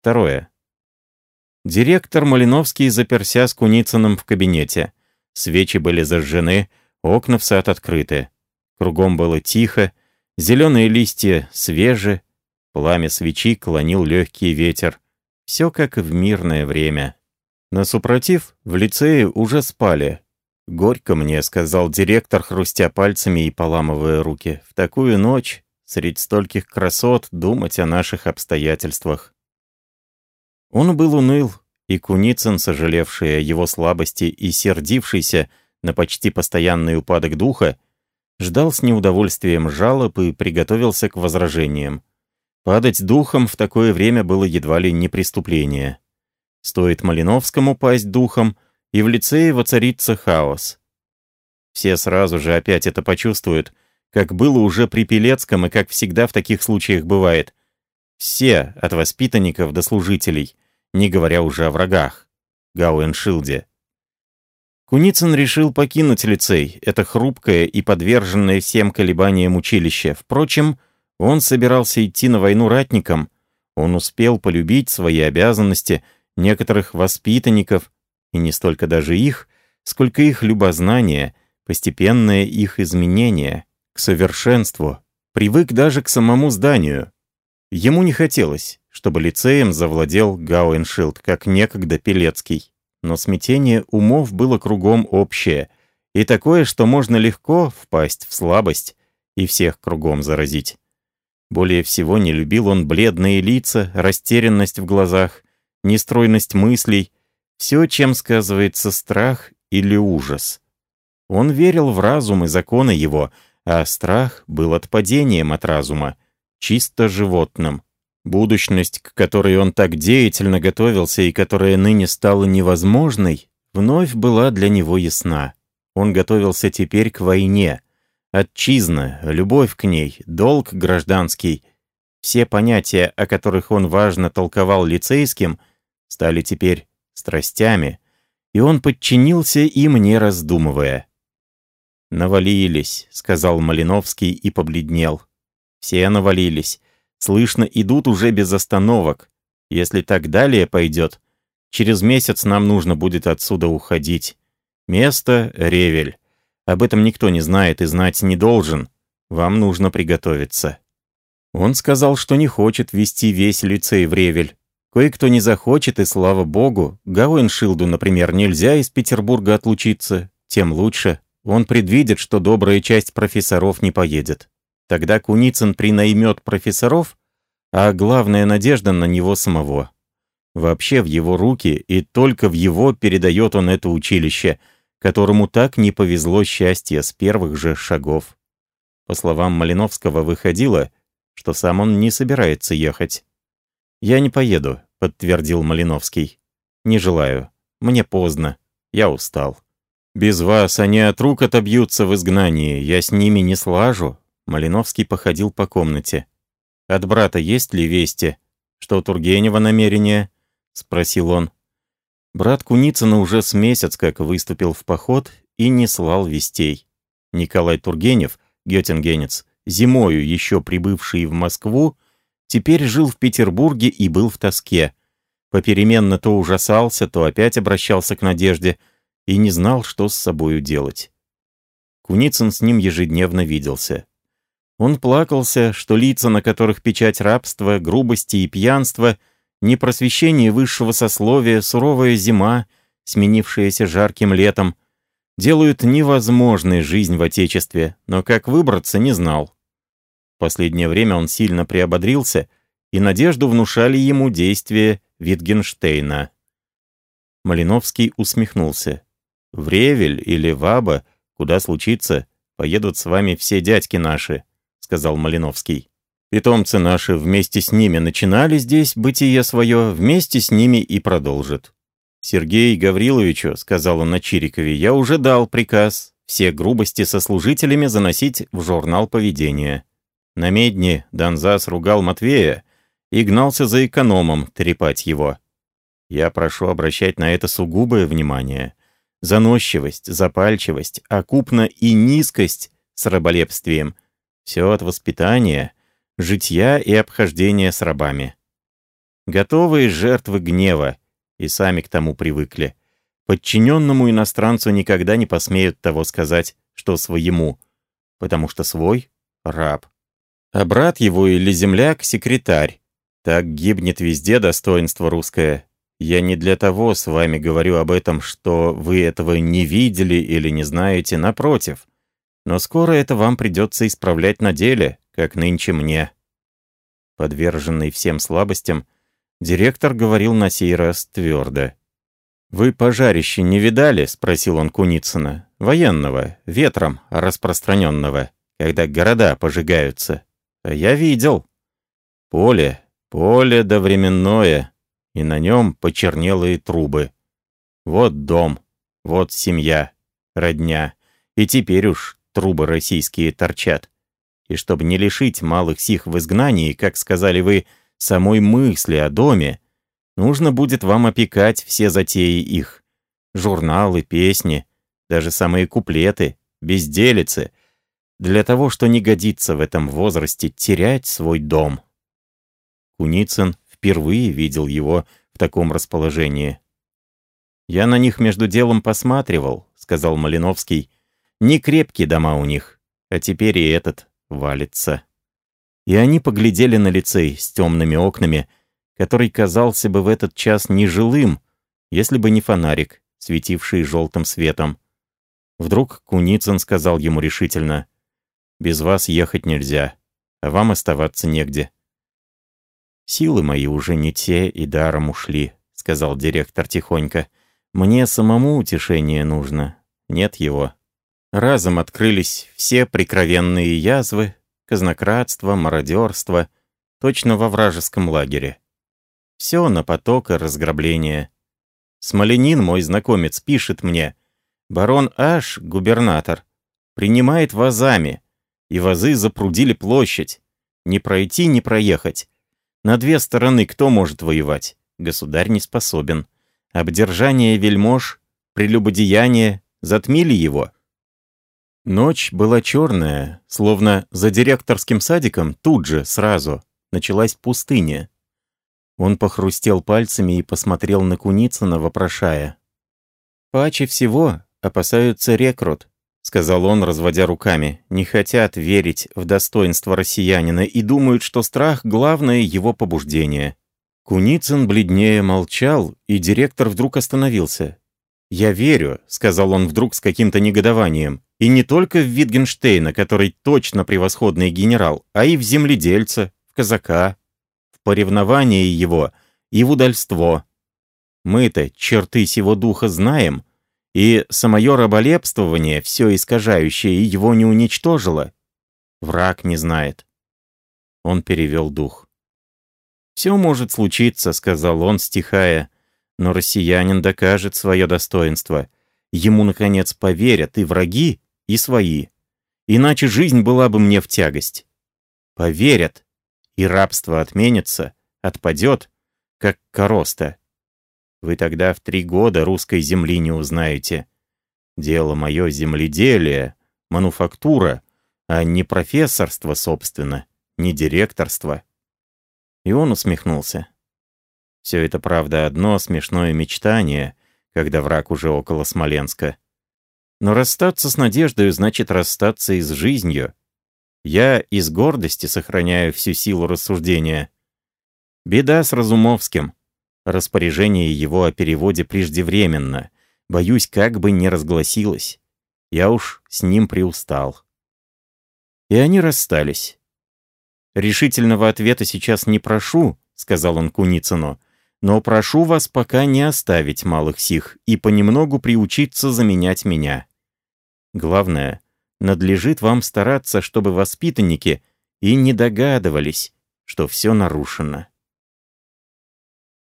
Второе. Директор Малиновский заперся с Куницыным в кабинете. Свечи были зажжены, окна в сад открыты. Кругом было тихо, зеленые листья свежи, пламя свечи клонил легкий ветер. Все как в мирное время. На супротив в лицее уже спали. «Горько мне», — сказал директор, хрустя пальцами и поламывая руки. «В такую ночь, среди стольких красот, думать о наших обстоятельствах». Он был уныл, и Куницын, сожалевший о его слабости и сердившийся на почти постоянный упадок духа, ждал с неудовольствием жалоб и приготовился к возражениям. Падать духом в такое время было едва ли не преступление. Стоит Малиновскому пасть духом, и в лицее воцарится хаос. Все сразу же опять это почувствуют, как было уже при Пелецком и как всегда в таких случаях бывает. Все, от воспитанников до служителей, не говоря уже о врагах. Гауэншилде. Куницын решил покинуть лицей, это хрупкое и подверженное всем колебаниям училище. Впрочем, он собирался идти на войну ратником. Он успел полюбить свои обязанности, некоторых воспитанников, и не столько даже их, сколько их любознание, постепенное их изменение, к совершенству, привык даже к самому зданию. Ему не хотелось, чтобы лицеем завладел Гауэншилд, как некогда Пелецкий. Но смятение умов было кругом общее, и такое, что можно легко впасть в слабость и всех кругом заразить. Более всего не любил он бледные лица, растерянность в глазах, нестройность мыслей, все, чем сказывается страх или ужас. Он верил в разум и законы его, а страх был отпадением от разума, чисто животным. Будущность, к которой он так деятельно готовился и которая ныне стала невозможной, вновь была для него ясна. Он готовился теперь к войне. Отчизна, любовь к ней, долг гражданский. Все понятия, о которых он важно толковал лицейским, стали теперь страстями, и он подчинился им, не раздумывая. «Навалились», — сказал Малиновский и побледнел. «Все навалились. Слышно, идут уже без остановок. Если так далее пойдет, через месяц нам нужно будет отсюда уходить. Место — Ревель. Об этом никто не знает и знать не должен. Вам нужно приготовиться». Он сказал, что не хочет вести весь лицей в Ревель. Кое-кто не захочет, и слава богу. Гауэншилду, например, нельзя из Петербурга отлучиться. Тем лучше. Он предвидит, что добрая часть профессоров не поедет. Тогда Куницын принаймет профессоров, а главная надежда на него самого. Вообще в его руки и только в его передает он это училище, которому так не повезло счастье с первых же шагов. По словам Малиновского, выходило, что сам он не собирается ехать. «Я не поеду», — подтвердил Малиновский. «Не желаю. Мне поздно. Я устал. Без вас они от рук отобьются в изгнании. Я с ними не слажу. Малиновский походил по комнате. «От брата есть ли вести? Что у Тургенева намерение?» — спросил он. Брат Куницына уже с месяц как выступил в поход и не слал вестей. Николай Тургенев, гетингенец, зимою еще прибывший в Москву, теперь жил в Петербурге и был в тоске. Попеременно то ужасался, то опять обращался к Надежде и не знал, что с собою делать. Куницын с ним ежедневно виделся. Он плакался, что лица, на которых печать рабства, грубости и пьянства, непросвещение высшего сословия, суровая зима, сменившаяся жарким летом, делают невозможной жизнь в Отечестве, но как выбраться не знал. В последнее время он сильно приободрился, и надежду внушали ему действия Витгенштейна. Малиновский усмехнулся. «В Ревель или Ваба, куда случится, поедут с вами все дядьки наши сказал Малиновский. «Питомцы наши вместе с ними начинали здесь бытие свое, вместе с ними и продолжат». «Сергей Гавриловичу», — сказал на Чирикове, — «я уже дал приказ все грубости со служителями заносить в журнал поведения». На медне Донзас ругал Матвея и гнался за экономом трепать его. Я прошу обращать на это сугубое внимание. Заносчивость, запальчивость, окупна и низкость с раболепствием все от воспитания, житья и обхождения с рабами. Готовые жертвы гнева, и сами к тому привыкли. Подчиненному иностранцу никогда не посмеют того сказать, что своему, потому что свой — раб. А брат его или земляк — секретарь. Так гибнет везде достоинство русское. Я не для того с вами говорю об этом, что вы этого не видели или не знаете, напротив. Но скоро это вам придется исправлять на деле, как нынче мне. Подверженный всем слабостям, директор говорил на сей раз твердо. «Вы пожарище не видали?» — спросил он Куницына. «Военного, ветром распространенного, когда города пожигаются. А я видел. Поле, поле довременное, и на нем почернелые трубы. Вот дом, вот семья, родня, и теперь уж трубы российские торчат. И чтобы не лишить малых сих в изгнании, как сказали вы, самой мысли о доме, нужно будет вам опекать все затеи их. Журналы, песни, даже самые куплеты, безделицы, для того, что не годится в этом возрасте терять свой дом. Куницын впервые видел его в таком расположении. «Я на них между делом посматривал», — сказал Малиновский. «Не крепкие дома у них, а теперь и этот валится». И они поглядели на лицей с темными окнами, который казался бы в этот час нежилым, если бы не фонарик, светивший желтым светом. Вдруг Куницын сказал ему решительно, «Без вас ехать нельзя, а вам оставаться негде». «Силы мои уже не те и даром ушли», — сказал директор тихонько. «Мне самому утешение нужно. Нет его». Разом открылись все прикровенные язвы, казнократство, мародерство, точно во вражеском лагере. Все на поток и разграбление. Смоленин, мой знакомец, пишет мне, барон Аш, губернатор, принимает вазами, и вазы запрудили площадь. Не пройти, не проехать. На две стороны кто может воевать? Государь не способен. Обдержание вельмож, прелюбодеяние затмили его. Ночь была черная, словно за директорским садиком тут же, сразу, началась пустыня. Он похрустел пальцами и посмотрел на Куницына, вопрошая. «Паче всего опасаются рекрут», — сказал он, разводя руками, «не хотят верить в достоинство россиянина и думают, что страх — главное его побуждение». Куницын бледнее молчал, и директор вдруг остановился. «Я верю», — сказал он вдруг с каким-то негодованием, «и не только в Витгенштейна, который точно превосходный генерал, а и в земледельца, в казака, в поревнование его и в удальство. Мы-то черты сего духа знаем, и самое раболепствование, все искажающее, его не уничтожило. Враг не знает. Он перевел дух. «Все может случиться», — сказал он, стихая, «но россиянин докажет свое достоинство. Ему, наконец, поверят и враги, и свои. Иначе жизнь была бы мне в тягость. Поверят, и рабство отменится, отпадет, как короста. Вы тогда в три года русской земли не узнаете. Дело мое земледелие, мануфактура, а не профессорство, собственно, не директорство». И он усмехнулся. Все это, правда, одно смешное мечтание, когда враг уже около Смоленска. Но расстаться с надеждой значит расстаться и с жизнью. Я из гордости сохраняю всю силу рассуждения. Беда с Разумовским. Распоряжение его о переводе преждевременно. Боюсь, как бы не разгласилось. Я уж с ним приустал. И они расстались. «Решительного ответа сейчас не прошу», — сказал он Куницыну, «но прошу вас пока не оставить малых сих и понемногу приучиться заменять меня. Главное, надлежит вам стараться, чтобы воспитанники и не догадывались, что все нарушено».